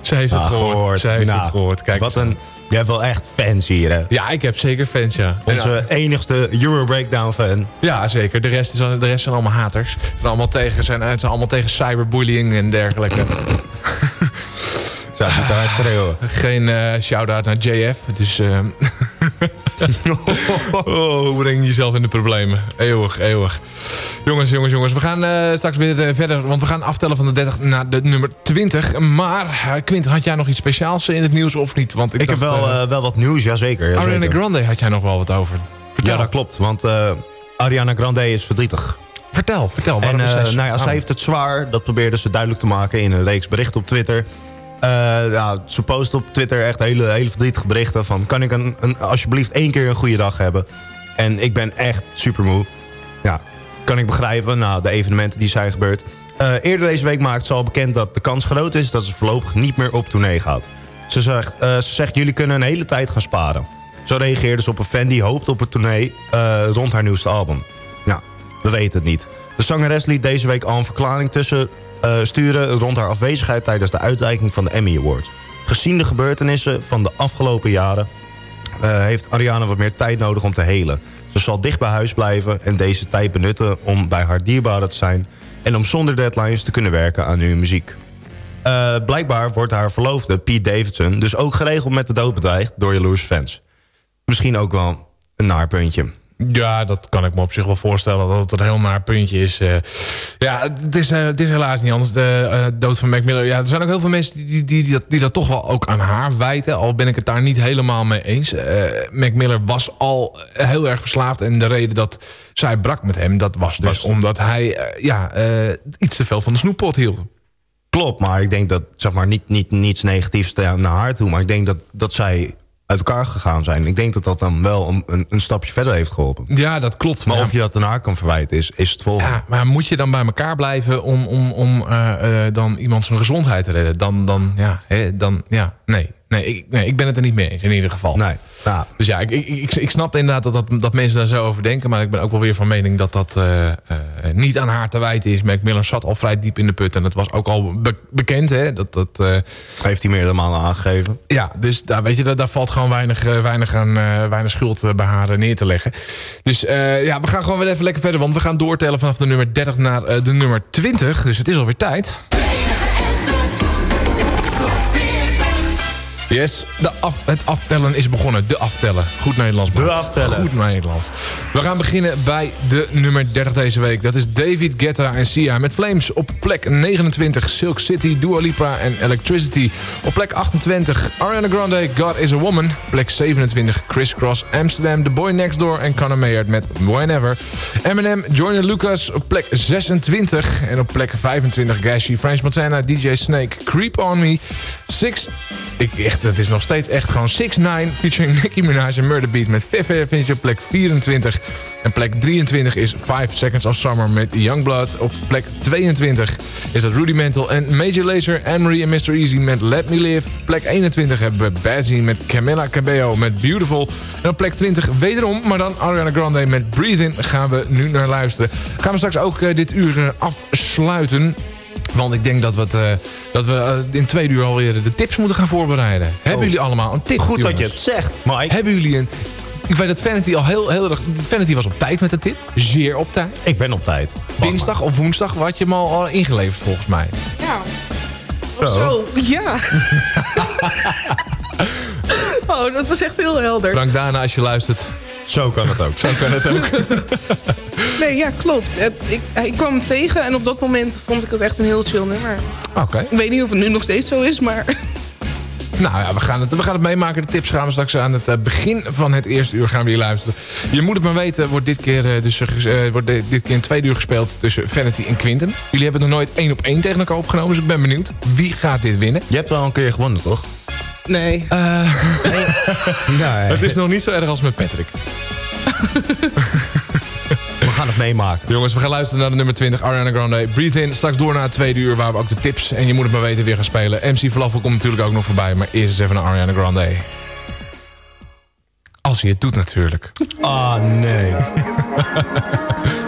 ze heeft het Ah, gehoord. Ze heeft Nou, het gehoord. Kijk, wat een... Je hebt wel echt fans hier, hè? Ja, ik heb zeker fans, ja. Onze Ja. enigste Euro Breakdown fan. Ja, zeker. De rest, is, de rest zijn allemaal haters. Ze zijn allemaal tegen, zijn, het zijn allemaal tegen cyberbullying en dergelijke. Zou het hard schreeuwen. Geen eh shout-out naar JF, dus... eh, (laughs) oh, hoe breng je jezelf in de problemen? Eeuwig, eeuwig. Jongens, jongens, jongens. We gaan eh, straks weer eh, verder, want we gaan aftellen van de 30 naar de nummer 20. Maar, eh, Quinten, had jij nog iets speciaals in het nieuws of niet? Want ik, Ik, heb wel, wel wat nieuws, jazeker. Ariana jazeker. Grande had jij nog wel wat over. Ja, dat klopt. Want Ariana Grande is verdrietig. Vertel, vertel. En is nou ja, zij heeft het zwaar. Dat probeerde ze duidelijk te maken in een reeks berichten op Twitter. Eh, ze post op Twitter echt hele, hele verdrietige berichten van... kan ik een, alsjeblieft één keer een goede dag hebben? En ik ben echt super moe. Ja, kan ik begrijpen na de evenementen die zijn gebeurd. Eh, eerder deze week maakt ze al bekend dat de kans groot is... dat ze voorlopig niet meer op tournee gaat. Ze zegt, eh, ze zegt jullie kunnen een hele tijd gaan sparen. Zo reageerde ze op een fan die hoopt op een tournee rond haar nieuwste album. Ja, we weten het niet. De zangeres liet deze week al een verklaring tussen eh, sturen... rond haar afwezigheid tijdens de uitreiking van de Emmy Awards. Gezien de gebeurtenissen van de afgelopen jaren... eh, heeft Ariana wat meer tijd nodig om te helen. Ze zal dicht bij huis blijven en deze tijd benutten om bij haar dierbaren te zijn... en om zonder deadlines te kunnen werken aan nieuwe muziek. Eh, blijkbaar wordt haar verloofde, Pete Davidson... dus ook geregeld met de dood bedreigd door jaloers fans. Misschien ook wel een naar puntje. Ja, dat kan ik me op zich wel voorstellen dat het een heel naar puntje is. eh. ja, het is, eh, het is helaas niet anders. De eh, dood van Mac Miller. Ja, er zijn ook heel veel mensen die, die, die, die dat, die dat toch wel ook aan haar wijten. Al ben ik het daar niet helemaal mee eens. Mac Miller was al heel erg verslaafd. En de reden dat zij brak met hem, dat was dus omdat hij ja, iets te veel van de snoeppot hield. Klopt, maar ik denk dat, zeg maar, niet, niet, niets negatiefs naar haar toe... maar ik denk dat, dat zij uit elkaar gegaan zijn. Ik denk dat dat dan wel een, een, stapje verder heeft geholpen. Ja, dat klopt. Maar of je dat haar kan verwijten, is, is het volgende. Ja, maar moet je dan bij elkaar blijven om, om, om eh, eh, dan iemand zijn gezondheid te redden? Dan, dan ja, hè, dan, ja, nee. Nee ik, nee, ik ben het er niet mee eens, in ieder geval. Nee, nou, Dus ja, ik, ik, ik, ik snap inderdaad dat, dat, dat mensen daar zo over denken. Maar ik ben ook wel weer van mening dat dat eh, eh, niet aan haar te wijten is. Mac Miller zat al vrij diep in de put. En dat was ook al be- bekend, hè. Dat, dat, eh, heeft hij meerdere malen aangegeven. ja, dus daar, weet je, daar, daar valt gewoon weinig, weinig, aan, weinig schuld bij haar neer te leggen. Dus ja, we gaan gewoon weer even lekker verder. Want we gaan doortellen vanaf de nummer 30 naar de nummer 20. Dus het is alweer tijd. Yes, de af, het aftellen is begonnen. De aftellen. Goed Nederlands. man. De aftellen. Goed Nederlands. We gaan beginnen bij de nummer 30 deze week. Dat is David Guetta en Sia met Flames. Op plek 29 Silk City, Dua Lipa en Electricity. Op plek 28 Ariana Grande, God is a Woman. Plek 27 Criss Cross, Amsterdam, The Boy Next Door en Conor Maynard met Whenever. Eminem, Jordan Lucas op plek 26. En op plek 25 Gashi, French Montana, DJ Snake, Creep On Me. Six, ik echt dat is nog steeds echt gewoon 6 9 featuring Nicki Minaj en Murder Beat met Fefe vind je op plek 24. En plek 23 is 5 Seconds of Summer met Youngblood. Op plek 22 is dat Rudimental en Major Lazer, Anne-Marie en Mr. Easy met Let Me Live. Plek 21 hebben we Bazzy met Camilla Cabello met Beautiful. En op plek 20 wederom, maar dan Ariana Grande met Breathe In gaan we nu naar luisteren. Gaan we straks ook eh, dit uur eh, afsluiten. Want ik denk dat we, het, eh, dat we eh, in twee uur alweer de tips moeten gaan voorbereiden. Hebben jullie allemaal een tip? Oh. Goed dat je het zegt, Mike. Hebben jullie een... Ik weet dat Vanity al heel, heel erg... Vanity was op tijd met de tip. Zeer op tijd. Ik ben op tijd. Dinsdag of woensdag had je hem al al ingeleverd volgens mij. Ja. Of zo, ja. (laughs) oh, dat was echt heel helder. Frank Dana, als je luistert. Zo kan het ook. (laughs) Zo kan het ook. (laughs) Nee, ja, klopt. Het- ik, ik kwam hem tegen en op dat moment vond ik het echt een heel chill nummer. Oké. Ik weet niet of het nu nog steeds zo is, maar... (laughs) Nou ja, we gaan, het, we gaan het meemaken. De tips gaan we straks aan het eh, begin van het eerste uur gaan we hier luisteren. Je moet het maar weten, wordt dit keer, eh, dus, eh, wordt dit keer in twee uur gespeeld tussen Vanity en Quinten. Jullie hebben nog nooit één op één tegen elkaar opgenomen, dus ik ben benieuwd. Wie gaat dit winnen? Je hebt wel een keer gewonnen, toch? Nee. Nee. Het is nog niet zo erg als met Patrick. (laughs) We gaan het meemaken. Jongens, we gaan luisteren naar de nummer 20, Ariana Grande. Breathe In, straks door naar het tweede uur waar we ook de tips en je moet het maar weten weer gaan spelen. MC Falafel komt natuurlijk ook nog voorbij, maar eerst eens even naar Ariana Grande. Als hij het doet natuurlijk. Ah, nee. (laughs)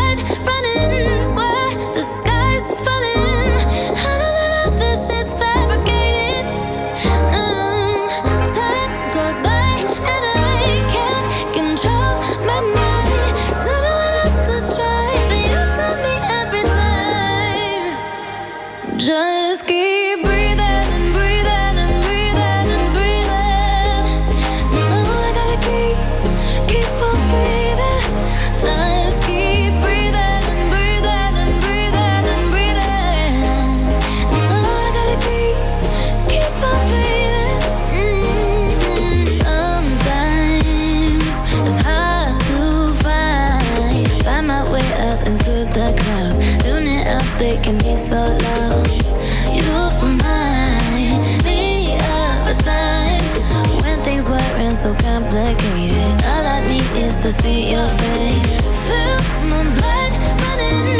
into the clouds. Tuning out, they can be so loud. You remind me of a time when things weren't so complicated. All I need is to see your face. Feel my blood running,